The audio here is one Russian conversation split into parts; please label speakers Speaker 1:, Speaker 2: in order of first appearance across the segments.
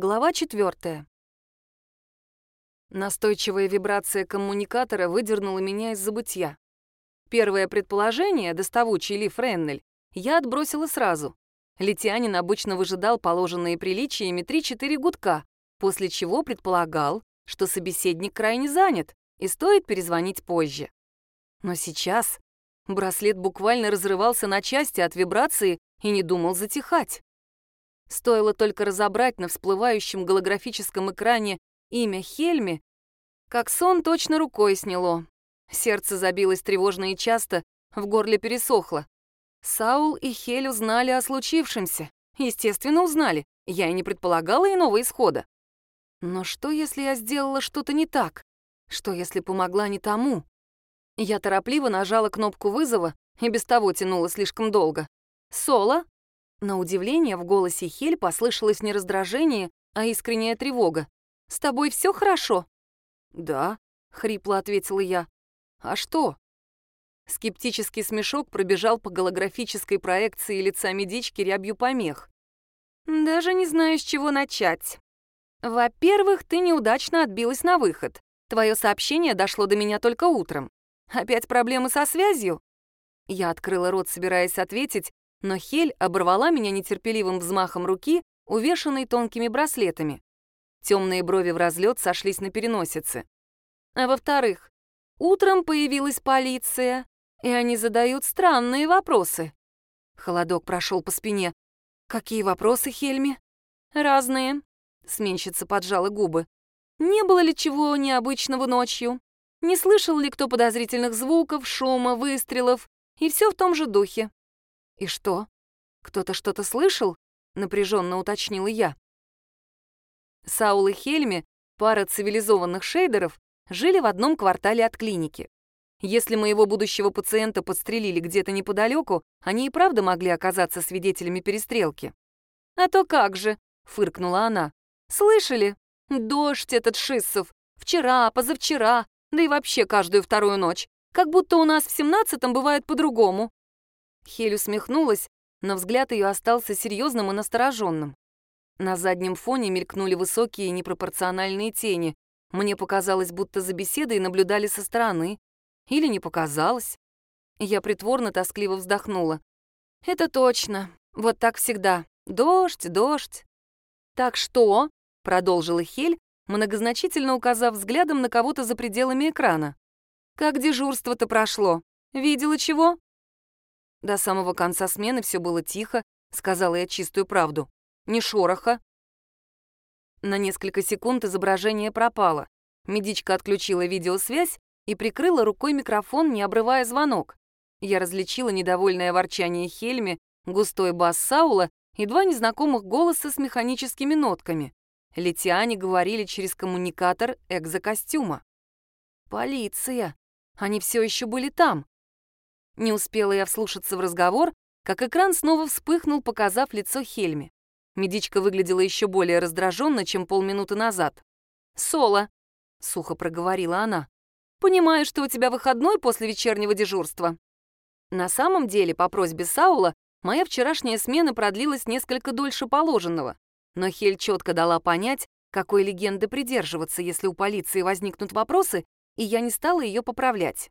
Speaker 1: Глава четвертая. Настойчивая вибрация коммуникатора выдернула меня из забытья. Первое предположение, доставучий Ли Френнель, я отбросила сразу. Летянин обычно выжидал положенные приличиями 3-4 гудка, после чего предполагал, что собеседник крайне занят и стоит перезвонить позже. Но сейчас браслет буквально разрывался на части от вибрации и не думал затихать. Стоило только разобрать на всплывающем голографическом экране имя Хельми, как сон точно рукой сняло. Сердце забилось тревожно и часто, в горле пересохло. Саул и Хель узнали о случившемся. Естественно, узнали. Я и не предполагала иного исхода. Но что, если я сделала что-то не так? Что, если помогла не тому? Я торопливо нажала кнопку вызова и без того тянула слишком долго. «Соло?» На удивление в голосе Хель послышалось не раздражение, а искренняя тревога. «С тобой все хорошо?» «Да», — хрипло ответила я. «А что?» Скептический смешок пробежал по голографической проекции лица медички рябью помех. «Даже не знаю, с чего начать. Во-первых, ты неудачно отбилась на выход. Твое сообщение дошло до меня только утром. Опять проблемы со связью?» Я открыла рот, собираясь ответить, но Хель оборвала меня нетерпеливым взмахом руки, увешанной тонкими браслетами. Темные брови в разлет сошлись на переносице. А во-вторых, утром появилась полиция, и они задают странные вопросы. Холодок прошел по спине. «Какие вопросы, Хельми?» «Разные», — сменщица поджала губы. «Не было ли чего необычного ночью? Не слышал ли кто подозрительных звуков, шума, выстрелов? И все в том же духе. «И что? Кто-то что-то слышал?» — напряженно уточнила я. Саул и Хельми, пара цивилизованных шейдеров, жили в одном квартале от клиники. Если моего будущего пациента подстрелили где-то неподалеку, они и правда могли оказаться свидетелями перестрелки. «А то как же!» — фыркнула она. «Слышали? Дождь этот Шиссов. Вчера, позавчера, да и вообще каждую вторую ночь. Как будто у нас в семнадцатом бывает по-другому. Хель усмехнулась, но взгляд ее остался серьезным и настороженным. На заднем фоне мелькнули высокие непропорциональные тени. Мне показалось, будто за беседой наблюдали со стороны. Или не показалось. Я притворно тоскливо вздохнула. «Это точно. Вот так всегда. Дождь, дождь». «Так что?» — продолжила Хель, многозначительно указав взглядом на кого-то за пределами экрана. «Как дежурство-то прошло? Видела чего?» До самого конца смены все было тихо, сказала я чистую правду. Ни шороха. На несколько секунд изображение пропало. Медичка отключила видеосвязь и прикрыла рукой микрофон, не обрывая звонок. Я различила недовольное ворчание Хельми, густой бас Саула и два незнакомых голоса с механическими нотками. Летиане говорили через коммуникатор экзокостюма. «Полиция! Они все еще были там!» Не успела я вслушаться в разговор, как экран снова вспыхнул, показав лицо Хельми. Медичка выглядела еще более раздраженно, чем полминуты назад. «Соло», — сухо проговорила она, — «понимаю, что у тебя выходной после вечернего дежурства». На самом деле, по просьбе Саула, моя вчерашняя смена продлилась несколько дольше положенного, но Хель четко дала понять, какой легенды придерживаться, если у полиции возникнут вопросы, и я не стала ее поправлять.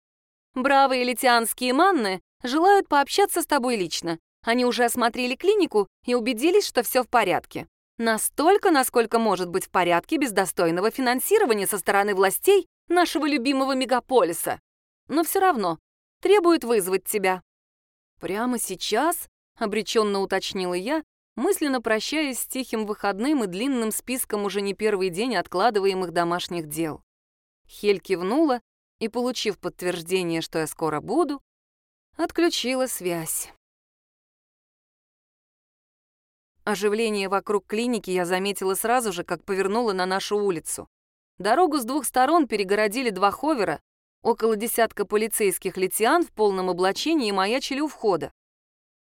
Speaker 1: Бравые литианские манны желают пообщаться с тобой лично. Они уже осмотрели клинику и убедились, что все в порядке. Настолько, насколько может быть в порядке без достойного финансирования со стороны властей нашего любимого мегаполиса. Но все равно требуют вызвать тебя. Прямо сейчас, обреченно уточнила я, мысленно прощаясь с тихим выходным и длинным списком уже не первый день откладываемых домашних дел. Хель кивнула и, получив подтверждение, что я скоро буду, отключила связь. Оживление вокруг клиники я заметила сразу же, как повернула на нашу улицу. Дорогу с двух сторон перегородили два ховера, около десятка полицейских литиан в полном облачении маячили у входа.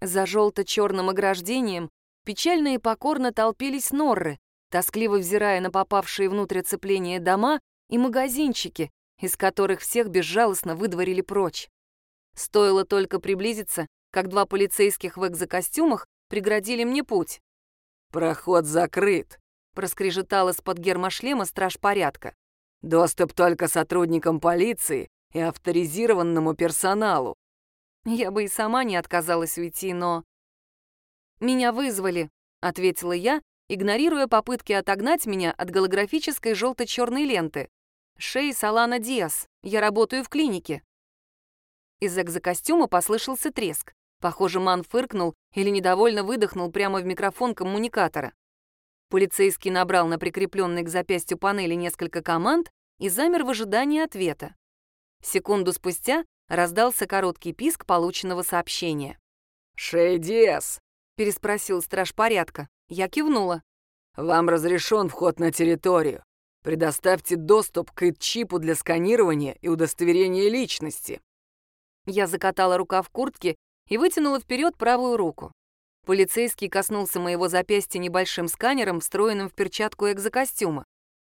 Speaker 1: За желто-черным ограждением печально и покорно толпились норры, тоскливо взирая на попавшие внутрь оцепления дома и магазинчики, из которых всех безжалостно выдворили прочь. Стоило только приблизиться, как два полицейских в экзокостюмах преградили мне путь.
Speaker 2: «Проход закрыт»,
Speaker 1: проскрежетал из-под гермошлема страж порядка.
Speaker 2: «Доступ только сотрудникам полиции и авторизированному персоналу».
Speaker 1: Я бы и сама не отказалась уйти, но... «Меня вызвали», — ответила я, игнорируя попытки отогнать меня от голографической желто-черной ленты. «Шей Салана Диас. Я работаю в клинике». Из экзокостюма послышался треск. Похоже, Ман фыркнул или недовольно выдохнул прямо в микрофон коммуникатора. Полицейский набрал на прикрепленной к запястью панели несколько команд и замер в ожидании ответа. Секунду спустя раздался короткий писк полученного сообщения.
Speaker 2: «Шейдес!»
Speaker 1: — переспросил страж порядка. Я кивнула.
Speaker 2: «Вам разрешен вход на территорию. Предоставьте доступ к чипу для сканирования и удостоверения личности».
Speaker 1: Я закатала рука в куртке и вытянула вперед правую руку. Полицейский коснулся моего запястья небольшим сканером, встроенным в перчатку экзокостюма.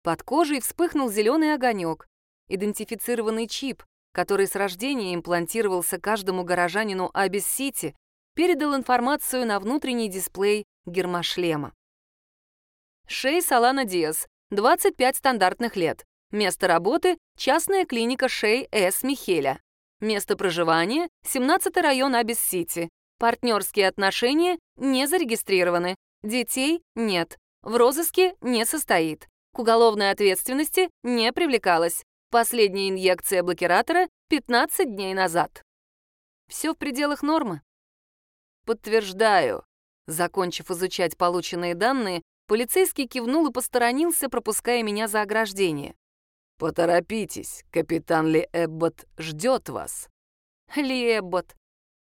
Speaker 1: Под кожей вспыхнул зеленый огонек, идентифицированный чип, который с рождения имплантировался каждому горожанину Абис-Сити, передал информацию на внутренний дисплей гермошлема. Шей Салана Диас, 25 стандартных лет. Место работы – частная клиника Шей С. Михеля. Место проживания – 17 район Абис-Сити. Партнерские отношения не зарегистрированы. Детей нет. В розыске не состоит. К уголовной ответственности не привлекалась. Последняя инъекция блокиратора 15 дней назад. Все в пределах нормы.
Speaker 2: Подтверждаю.
Speaker 1: Закончив изучать полученные данные, полицейский кивнул и посторонился, пропуская меня за ограждение.
Speaker 2: «Поторопитесь, капитан Ли Эббот ждет вас».
Speaker 1: Ли Эббот.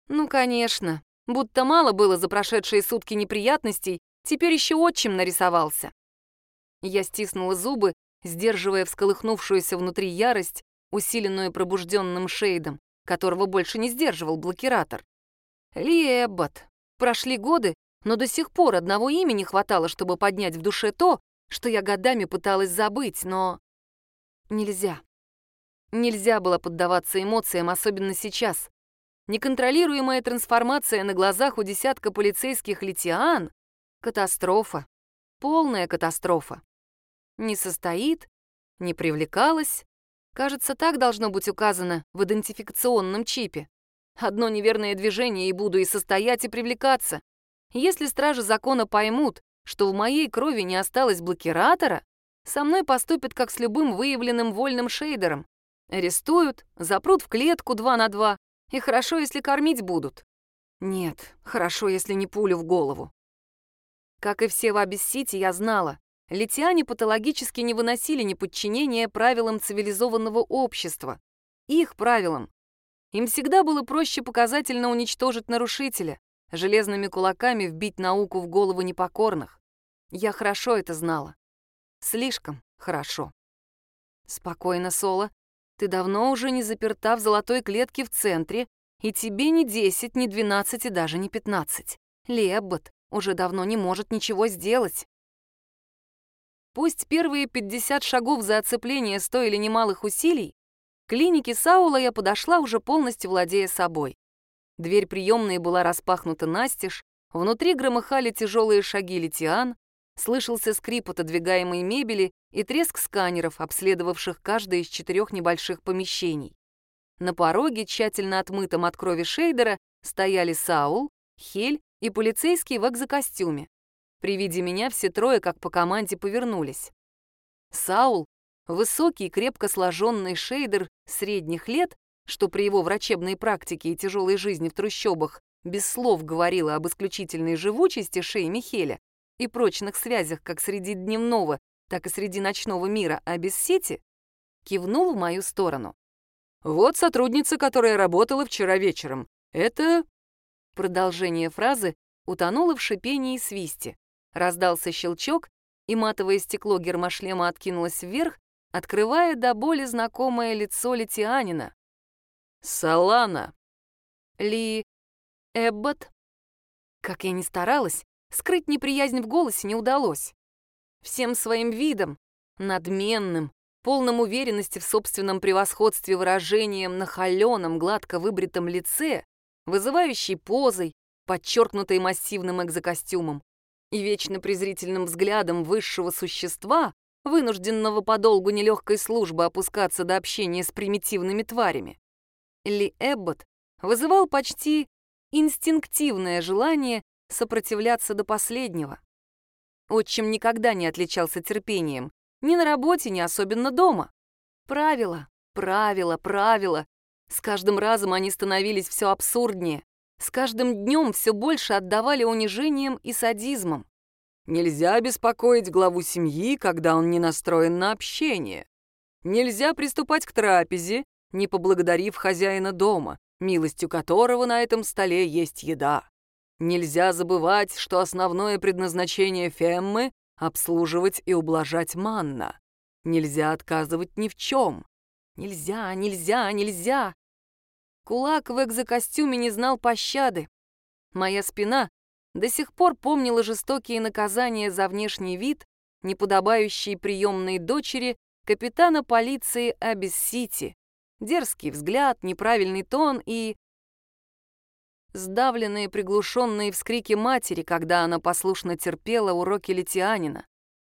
Speaker 1: Ну, конечно. Будто мало было за прошедшие сутки неприятностей, теперь еще отчим нарисовался. Я стиснула зубы, сдерживая всколыхнувшуюся внутри ярость, усиленную пробужденным шейдом, которого больше не сдерживал блокиратор. Ли Эббот. Прошли годы, но до сих пор одного имени хватало, чтобы поднять в душе то, что я годами пыталась забыть, но... Нельзя. Нельзя было поддаваться эмоциям, особенно сейчас. Неконтролируемая трансформация на глазах у десятка полицейских литиан — катастрофа. Полная катастрофа. Не состоит, не привлекалась. Кажется, так должно быть указано в идентификационном чипе. Одно неверное движение и буду и состоять, и привлекаться. Если стражи закона поймут, что в моей крови не осталось блокиратора, со мной поступят как с любым выявленным вольным шейдером. Арестуют, запрут в клетку два на два, и хорошо, если кормить будут. Нет, хорошо, если не пулю в голову. Как и все в Абис-Сити, я знала, литиане патологически не выносили неподчинения правилам цивилизованного общества. Их правилам. Им всегда было проще показательно уничтожить нарушителя, железными кулаками вбить науку в голову непокорных. Я хорошо это знала. Слишком хорошо. Спокойно, Соло. Ты давно уже не заперта в золотой клетке в центре, и тебе ни 10, ни 12 и даже не 15. Леббот уже давно не может ничего сделать. Пусть первые 50 шагов за оцепление стоили немалых усилий, к клинике Саула я подошла, уже полностью владея собой. Дверь приемной была распахнута настежь, внутри громыхали тяжелые шаги литиан, слышался скрип отодвигаемой мебели и треск сканеров, обследовавших каждое из четырех небольших помещений. На пороге, тщательно отмытом от крови шейдера, стояли Саул, Хель и полицейский в экзокостюме. При виде меня все трое, как по команде, повернулись. Саул, высокий, крепко сложенный шейдер средних лет, что при его врачебной практике и тяжелой жизни в трущобах без слов говорила об исключительной живучести шеи Михеля и прочных связях как среди дневного, так и среди ночного мира, а кивнул в мою сторону. «Вот сотрудница, которая работала вчера вечером. Это...» Продолжение фразы утонуло в шипении и свисте. Раздался щелчок, и матовое стекло гермошлема откинулось вверх, открывая до боли знакомое лицо Литианина.
Speaker 2: Салана.
Speaker 1: Ли... Эббот? Как я ни старалась, скрыть неприязнь в голосе не удалось. Всем своим видом, надменным, полным уверенности в собственном превосходстве выражением на холеном, гладко выбритом лице, вызывающей позой, подчеркнутой массивным экзокостюмом, и вечно презрительным взглядом высшего существа, вынужденного по долгу нелегкой службы опускаться до общения с примитивными тварями, Ли Эббот вызывал почти инстинктивное желание сопротивляться до последнего. Отчим никогда не отличался терпением, ни на работе, ни особенно дома. Правила, правила, правила. С каждым разом они становились все абсурднее. С каждым днем все больше отдавали унижением и садизмом.
Speaker 2: Нельзя беспокоить главу семьи, когда он не настроен на общение. Нельзя приступать к трапезе, не поблагодарив хозяина дома, милостью которого на этом столе есть еда. Нельзя забывать, что основное предназначение Феммы — обслуживать и ублажать манна. Нельзя отказывать ни в чем. Нельзя, нельзя, нельзя. Кулак в экзокостюме не знал пощады. Моя спина до сих пор помнила жестокие наказания за внешний вид, неподобающие приемной дочери капитана полиции Абис-Сити. Дерзкий взгляд, неправильный тон и сдавленные приглушенные вскрики матери, когда она послушно терпела уроки литианина.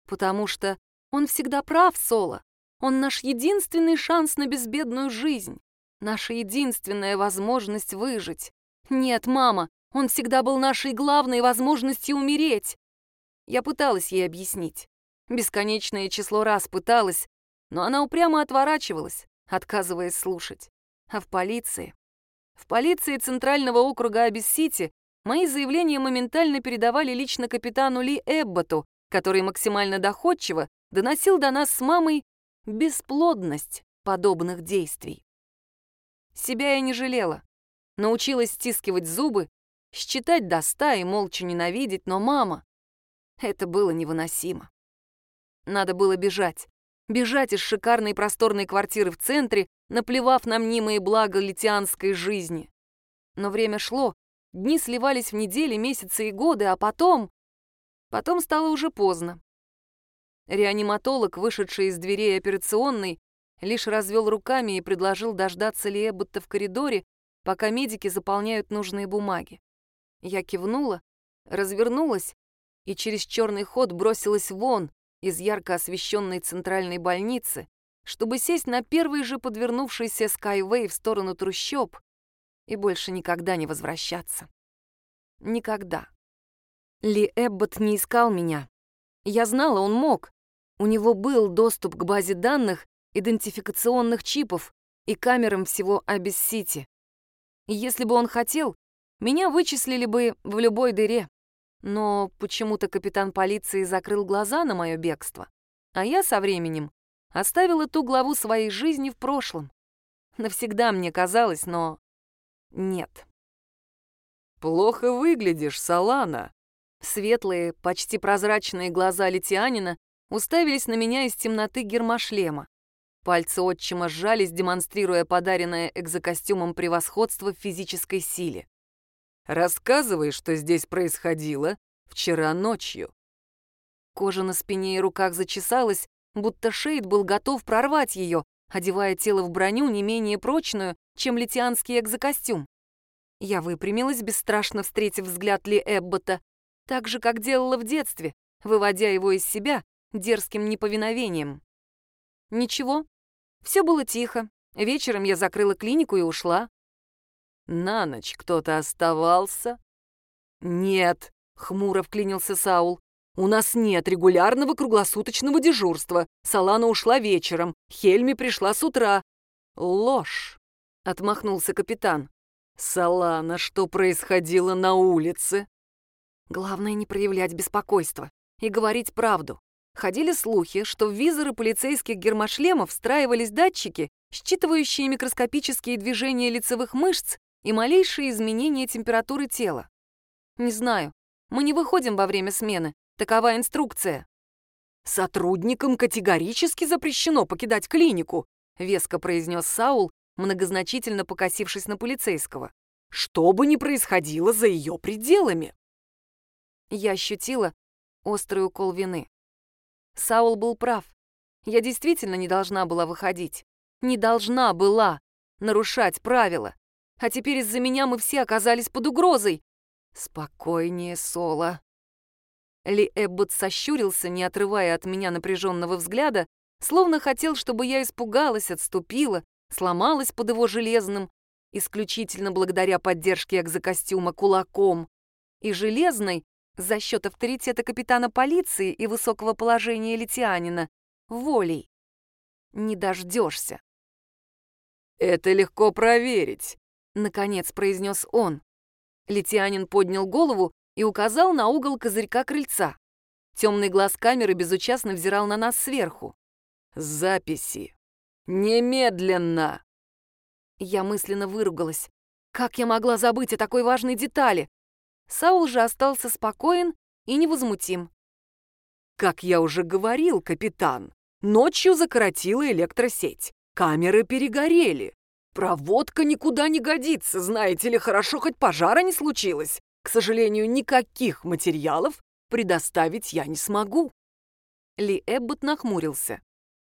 Speaker 2: Потому что он всегда прав, Соло. Он наш единственный шанс на безбедную жизнь. Наша единственная возможность выжить. Нет, мама, он всегда был нашей главной возможностью умереть. Я пыталась ей объяснить. Бесконечное число раз пыталась, но она упрямо отворачивалась, отказываясь слушать. А в полиции в полиции Центрального округа Абис-Сити мои заявления моментально передавали лично капитану Ли Эбботу, который максимально доходчиво доносил до нас с мамой бесплодность подобных действий. Себя я не жалела. Научилась стискивать зубы, считать до ста и молча ненавидеть, но мама... Это было невыносимо. Надо было бежать. Бежать из шикарной просторной квартиры в центре, наплевав на мнимые блага литианской жизни. Но время шло, дни сливались в недели, месяцы и годы, а потом... Потом стало уже поздно. Реаниматолог, вышедший из дверей операционной, лишь развел руками и предложил дождаться Лие будто в коридоре, пока медики заполняют нужные бумаги. Я кивнула, развернулась и через черный ход бросилась вон из ярко освещенной центральной больницы, чтобы сесть на первый же подвернувшийся Skyway в сторону трущоб и больше никогда не возвращаться. Никогда. Ли Эббот не искал меня. Я знала, он мог. У него был доступ к базе данных идентификационных чипов и камерам всего Абис-Сити. Если бы он хотел, меня вычислили бы в любой дыре. Но почему-то капитан полиции закрыл глаза на мое бегство, а я со временем оставила ту главу своей жизни в прошлом. Навсегда мне казалось, но нет. «Плохо выглядишь, Салана!»
Speaker 1: Светлые, почти прозрачные глаза литианина уставились на меня из темноты гермошлема. Пальцы отчима сжались, демонстрируя подаренное экзокостюмом превосходство в физической силе.
Speaker 2: «Рассказывай, что здесь происходило вчера ночью».
Speaker 1: Кожа на спине и руках зачесалась, будто Шейд был готов прорвать ее, одевая тело в броню не менее прочную, чем литианский экзокостюм. Я выпрямилась, бесстрашно встретив взгляд Ли Эббота, так же, как делала в детстве, выводя его из себя дерзким неповиновением. Ничего, все было тихо. Вечером я закрыла клинику и ушла.
Speaker 2: На ночь кто-то оставался?
Speaker 1: Нет, хмуро вклинился Саул. У нас нет регулярного круглосуточного дежурства. Салана ушла вечером, Хельми пришла с утра.
Speaker 2: Ложь, отмахнулся капитан. Салана, что происходило на улице?
Speaker 1: Главное не проявлять беспокойства и говорить правду. Ходили слухи, что в визоры полицейских гермошлемов встраивались датчики, считывающие микроскопические движения лицевых мышц и малейшие изменения температуры тела. Не знаю, мы не выходим во время смены, такова инструкция.
Speaker 2: «Сотрудникам категорически запрещено покидать клинику», веско произнес Саул, многозначительно покосившись на полицейского. «Что бы ни происходило за ее пределами!»
Speaker 1: Я ощутила острый укол вины. Саул был прав. Я действительно не должна была выходить. Не должна была нарушать правила. А теперь из-за меня мы все оказались под угрозой.
Speaker 2: Спокойнее, Соло. Ли Эббот сощурился, не отрывая от меня напряженного взгляда, словно хотел, чтобы я испугалась, отступила, сломалась под его железным, исключительно благодаря поддержке экзокостюма кулаком, и железной, за счет авторитета капитана полиции и высокого положения литианина, волей. Не дождешься.
Speaker 3: «Это легко проверить», —
Speaker 2: наконец произнес он. Литианин поднял голову и указал на угол козырька крыльца. Темный глаз камеры безучастно взирал на нас сверху.
Speaker 3: «Записи! Немедленно!»
Speaker 2: Я мысленно выругалась. Как я могла забыть о такой важной детали? Саул же остался спокоен и невозмутим.
Speaker 3: «Как я уже говорил, капитан, ночью закоротила электросеть. Камеры перегорели. Проводка никуда не годится, знаете ли, хорошо хоть пожара не случилось. К сожалению, никаких материалов предоставить я не смогу.
Speaker 2: Ли Эббот нахмурился.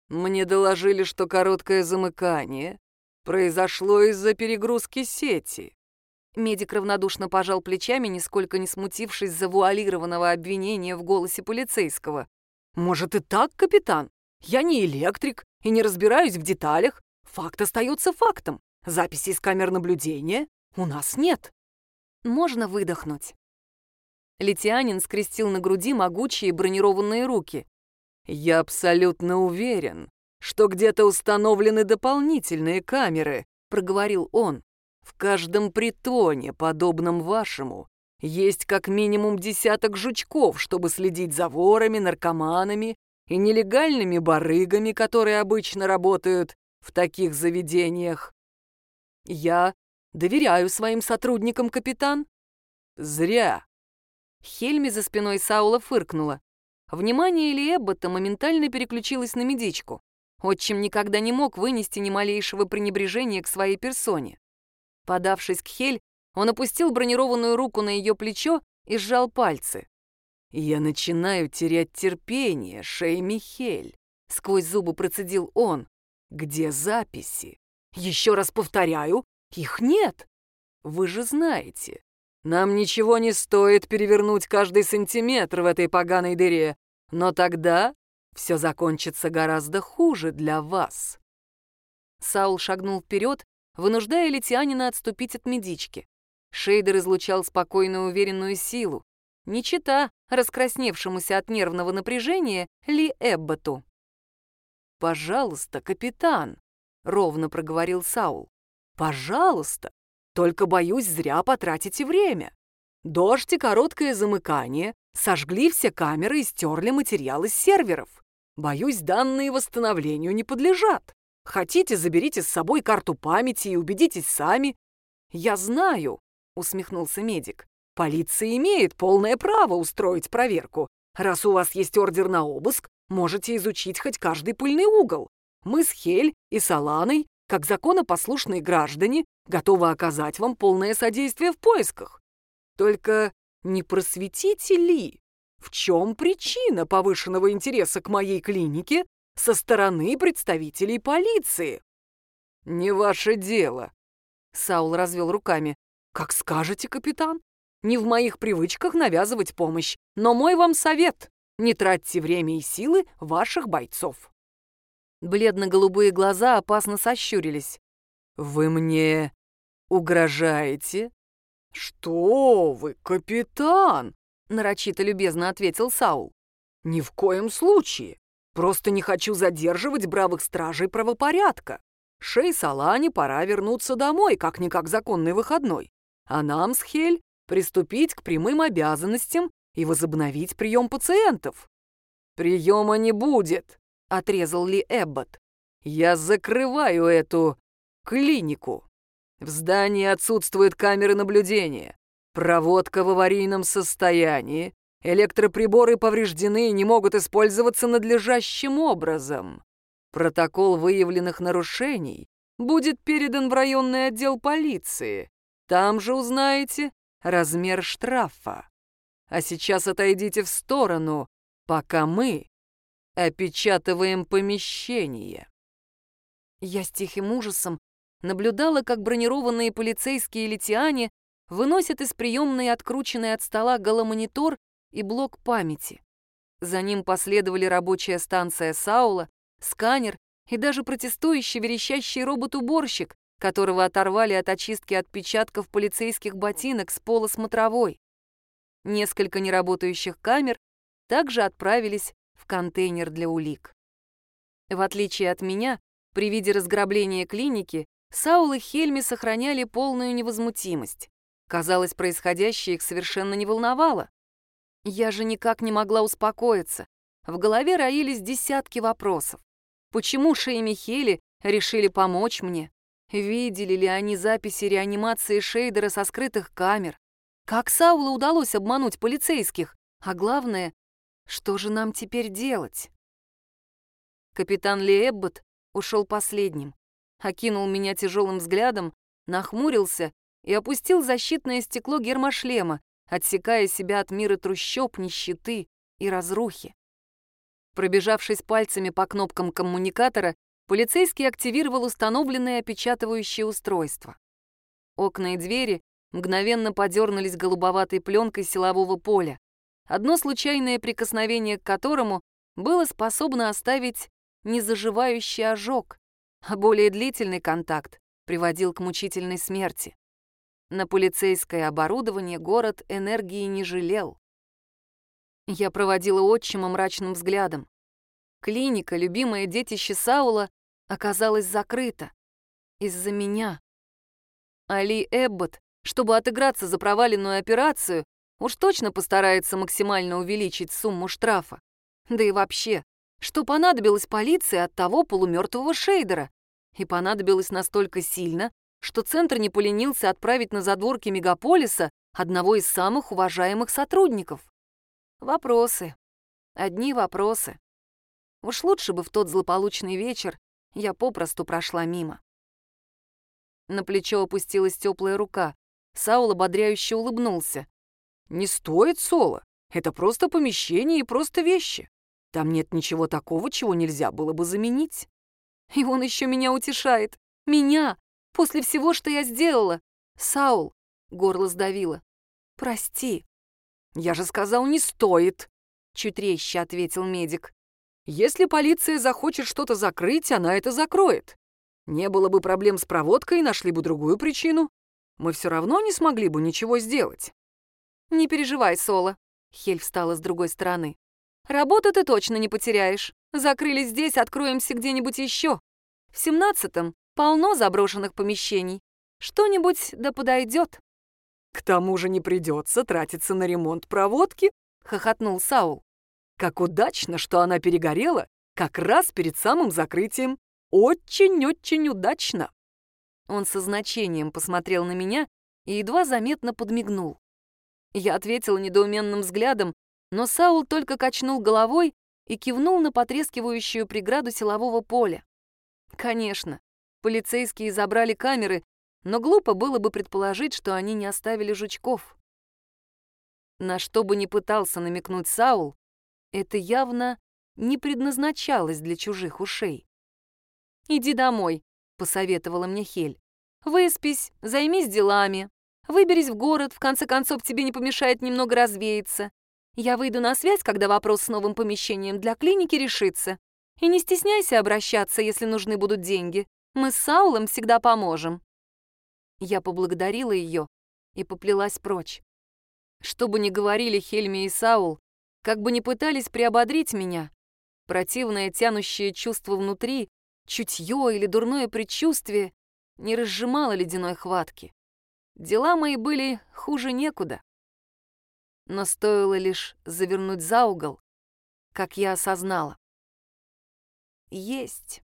Speaker 3: Мне доложили, что короткое замыкание произошло из-за перегрузки сети.
Speaker 2: Медик равнодушно пожал плечами, нисколько не смутившись завуалированного обвинения в голосе полицейского.
Speaker 3: «Может и так, капитан? Я не электрик и не разбираюсь в деталях. Факт остается фактом. Записи из камер наблюдения у нас нет.
Speaker 2: Можно выдохнуть. Литианин скрестил на груди могучие бронированные руки.
Speaker 3: «Я абсолютно уверен, что где-то установлены дополнительные камеры», — проговорил он. «В каждом притоне, подобном вашему, есть как минимум десяток жучков, чтобы следить за ворами, наркоманами и нелегальными барыгами, которые обычно работают в таких заведениях. Я Доверяю своим сотрудникам, капитан. Зря.
Speaker 2: Хельми за спиной Саула фыркнула. Внимание Ли Эббота моментально переключилось на медичку. Отчим никогда не мог вынести ни малейшего пренебрежения к своей персоне. Подавшись к Хель, он опустил бронированную руку на ее плечо и сжал пальцы.
Speaker 3: «Я начинаю терять терпение, Шей Михель», — сквозь зубы процедил он. «Где записи? Еще раз повторяю, их нет. Вы же знаете, нам ничего не стоит перевернуть каждый сантиметр в этой поганой дыре, но тогда все закончится гораздо хуже для вас.
Speaker 2: Саул шагнул вперед, вынуждая Летианина отступить от медички. Шейдер излучал спокойную уверенную силу, не чита раскрасневшемуся от нервного напряжения Ли Эбботу.
Speaker 3: «Пожалуйста, капитан», — ровно проговорил Саул. Пожалуйста, только боюсь зря потратите время. Дождь и короткое замыкание сожгли все камеры и стерли материалы с серверов. Боюсь, данные восстановлению не подлежат. Хотите, заберите с собой карту памяти и убедитесь сами. Я знаю, усмехнулся медик. Полиция имеет полное право устроить проверку. Раз у вас есть ордер на обыск, можете изучить хоть каждый пыльный угол. Мы с Хель и Саланой как законопослушные граждане, готовы оказать вам полное содействие в поисках. Только не просветите ли, в чем причина повышенного интереса к моей клинике со стороны представителей полиции? Не ваше дело. Саул развел руками. Как скажете, капитан. Не в моих привычках навязывать помощь, но мой вам совет. Не тратьте время и силы ваших бойцов.
Speaker 2: Бледно-голубые глаза опасно сощурились.
Speaker 3: «Вы мне угрожаете?» «Что вы, капитан?» — нарочито любезно ответил Саул. «Ни в коем случае. Просто не хочу задерживать бравых стражей правопорядка. Шей Салани пора вернуться домой, как-никак законный выходной. А нам с Хель приступить к прямым обязанностям и возобновить прием пациентов. Приема не будет отрезал Ли Эббот. «Я закрываю эту клинику. В здании отсутствуют камеры наблюдения. Проводка в аварийном состоянии. Электроприборы повреждены и не могут использоваться надлежащим образом. Протокол выявленных нарушений будет передан в районный отдел полиции. Там же узнаете размер штрафа. А сейчас отойдите в сторону, пока мы опечатываем помещение.
Speaker 2: Я с тихим ужасом наблюдала, как бронированные полицейские литиане выносят из приемной открученный от стола голомонитор
Speaker 1: и блок памяти. За ним последовали рабочая станция Саула, сканер и даже протестующий верещащий робот-уборщик, которого оторвали от очистки отпечатков полицейских ботинок с пола смотровой. Несколько неработающих камер также отправились в контейнер для улик. В отличие от меня, при виде разграбления клиники, Саул и Хельми сохраняли полную невозмутимость. Казалось, происходящее их совершенно не волновало. Я же никак не могла успокоиться. В голове роились десятки вопросов. Почему Шей и Михели решили помочь мне? Видели ли они записи реанимации Шейдера со скрытых камер? Как Саулу удалось обмануть полицейских? А главное, что же нам теперь делать? Капитан Ли Эббот ушел последним, окинул меня тяжелым взглядом, нахмурился и опустил защитное стекло гермошлема, отсекая себя от мира трущоб, нищеты и разрухи. Пробежавшись пальцами по кнопкам коммуникатора, полицейский активировал установленное опечатывающее устройство. Окна и двери мгновенно подернулись голубоватой пленкой силового поля, одно случайное прикосновение к которому было способно оставить незаживающий ожог, а более длительный контакт приводил к мучительной смерти. На полицейское оборудование город энергии не жалел. Я проводила отчима мрачным взглядом. Клиника, любимое детище Саула, оказалась закрыта. Из-за меня. Али Эббот, чтобы отыграться за проваленную операцию, уж точно постарается максимально увеличить сумму штрафа. Да и вообще, что понадобилось полиции от того полумертвого шейдера? И понадобилось настолько сильно, что Центр не поленился отправить на задворки мегаполиса одного из самых уважаемых сотрудников. Вопросы. Одни вопросы. Уж лучше бы в тот злополучный вечер я попросту прошла мимо. На плечо опустилась теплая рука. Саул ободряюще улыбнулся. «Не стоит, Соло. Это просто помещение и просто вещи. Там нет ничего такого, чего нельзя было бы заменить». И он еще меня утешает. Меня! После всего, что я сделала. Саул, горло сдавило. Прости. Я же сказал, не стоит, чуть резче ответил медик. Если полиция захочет что-то закрыть, она это закроет. Не было бы проблем с проводкой, нашли бы другую причину. Мы все равно не смогли бы ничего сделать. Не переживай, Соло. Хель встала с другой стороны. Работу ты точно не потеряешь. Закрыли здесь, откроемся где-нибудь еще. В семнадцатом полно заброшенных помещений. Что-нибудь да подойдет. К тому же не придется тратиться на ремонт проводки, хохотнул Саул. Как удачно, что она перегорела как раз перед самым закрытием. Очень-очень удачно. Он со значением посмотрел на меня и едва заметно подмигнул. Я ответила недоуменным взглядом, но Саул только качнул головой и кивнул на потрескивающую преграду силового поля. Конечно, полицейские забрали камеры, но глупо было бы предположить, что они не оставили жучков. На что бы ни пытался намекнуть Саул, это явно не предназначалось для чужих ушей. «Иди домой», — посоветовала мне Хель. «Выспись, займись делами, выберись в город, в конце концов тебе не помешает немного развеяться. Я выйду на связь, когда вопрос с новым помещением для клиники решится. И не стесняйся обращаться, если нужны будут деньги. Мы с Саулом всегда поможем». Я поблагодарила ее и поплелась прочь. Что бы ни говорили Хельми и Саул, как бы ни пытались приободрить меня, противное тянущее чувство внутри, чутье или дурное предчувствие не разжимало ледяной хватки. Дела мои были хуже некуда. Но стоило лишь завернуть за угол, как я осознала. Есть